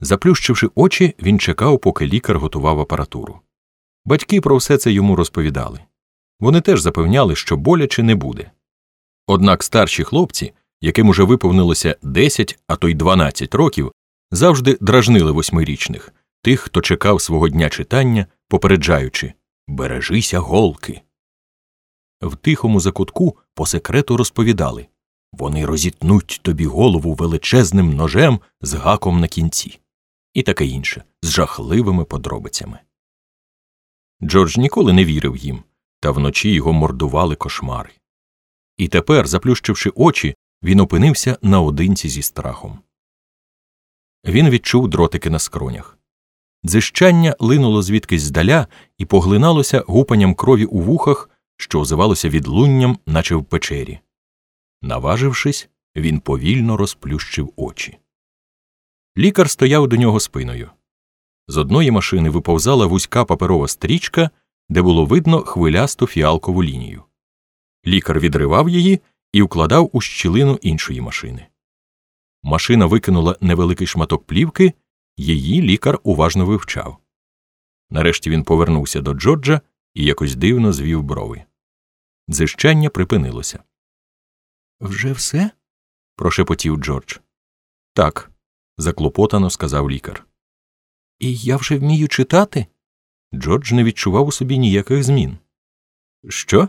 Заплющивши очі, він чекав, поки лікар готував апаратуру. Батьки про все це йому розповідали. Вони теж запевняли, що боляче не буде. Однак старші хлопці, яким уже виповнилося 10, а то й 12 років, завжди дражнили восьмирічних, тих, хто чекав свого дня читання, попереджаючи Бережися голки. В тихому закутку по секрету розповідали вони розітнуть тобі голову величезним ножем з гаком на кінці, і таке інше з жахливими подробицями. Джордж ніколи не вірив їм, та вночі його мордували кошмари. І тепер, заплющивши очі, він опинився наодинці зі страхом. Він відчув дротики на скронях. Дзищання линуло звідкись здаля і поглиналося гупанням крові у вухах, що озивалося відлунням, наче в печері. Наважившись, він повільно розплющив очі. Лікар стояв до нього спиною. З одної машини виповзала вузька паперова стрічка, де було видно хвилясту фіалкову лінію. Лікар відривав її і укладав у щілину іншої машини. Машина викинула невеликий шматок плівки, її лікар уважно вивчав. Нарешті він повернувся до Джорджа і якось дивно звів брови. Дзищання припинилося. Вже все? прошепотів Джордж. Так, заклопотано сказав лікар. І я вже вмію читати? Джордж не відчував у собі ніяких змін. Що?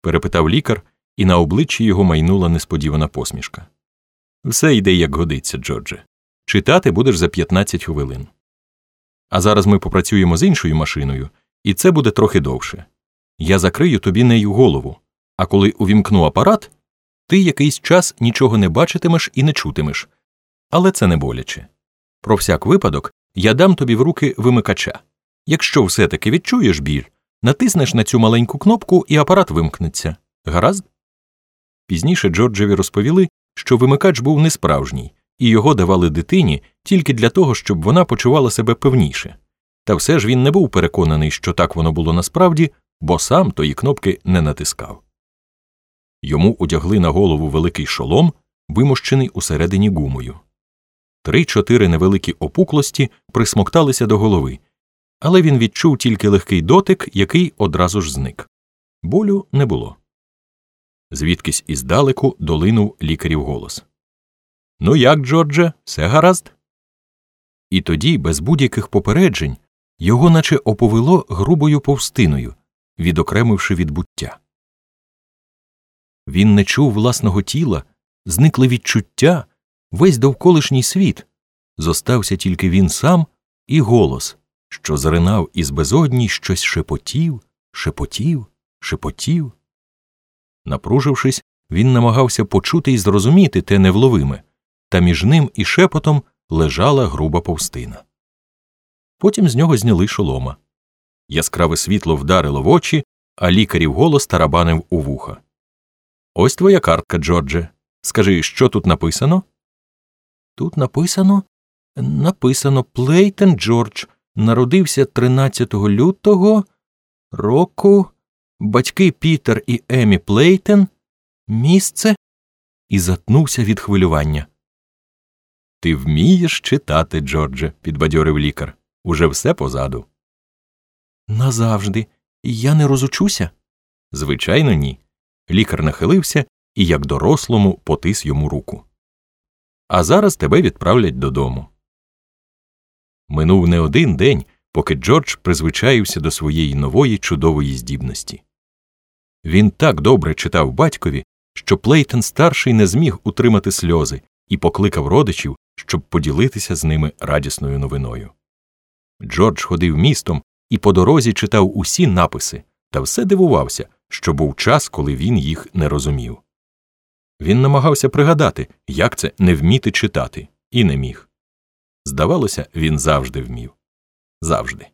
перепитав лікар, і на обличчі його майнула несподівана посмішка. Все йде, як годиться, Джордже. Читати будеш за 15 хвилин. А зараз ми попрацюємо з іншою машиною, і це буде трохи довше. Я закрию тобі нею голову, а коли увімкну апарат, ти якийсь час нічого не бачитимеш і не чутимеш. Але це не боляче. Про всяк випадок я дам тобі в руки вимикача. Якщо все таки відчуєш біль, натиснеш на цю маленьку кнопку і апарат вимкнеться. Гаразд? Пізніше Джорджеві розповіли, що вимикач був несправжній, і його давали дитині тільки для того, щоб вона почувала себе певніше. Та все ж він не був переконаний, що так воно було насправді, бо сам тої кнопки не натискав. Йому одягли на голову великий шолом, вимощений усередині гумою. Три-чотири невеликі опуклості присмокталися до голови, але він відчув тільки легкий дотик, який одразу ж зник. Болю не було. Звідкись іздалеку долинув лікарів голос. Ну як, Джордже, все гаразд? І тоді, без будь-яких попереджень, його наче оповело грубою повстиною, відокремивши від буття. Він не чув власного тіла, зникли відчуття, весь довколишній світ. Зостався тільки він сам і голос, що заринав із безодні щось шепотів, шепотів, шепотів. Напружившись, він намагався почути і зрозуміти те невловиме, та між ним і шепотом лежала груба повстина. Потім з нього зняли шолома. Яскраве світло вдарило в очі, а лікарів голос тарабанив у вуха. Ось твоя картка, Джордже. Скажи, що тут написано? Тут написано. Написано Плейтен Джордж. Народився 13 лютого року. Батьки Пітер і Емі Плейтен. Місце. І затнувся від хвилювання. Ти вмієш читати, Джордже, підбадьорив лікар. Уже все позаду. Назавжди. Я не розучуся? Звичайно, ні. Лікар нахилився і, як дорослому, потис йому руку. А зараз тебе відправлять додому. Минув не один день, поки Джордж призвичаївся до своєї нової чудової здібності. Він так добре читав батькові, що Плейтен старший не зміг утримати сльози і покликав родичів, щоб поділитися з ними радісною новиною. Джордж ходив містом і по дорозі читав усі написи та все дивувався, що був час, коли він їх не розумів. Він намагався пригадати, як це не вміти читати, і не міг. Здавалося, він завжди вмів. Завжди.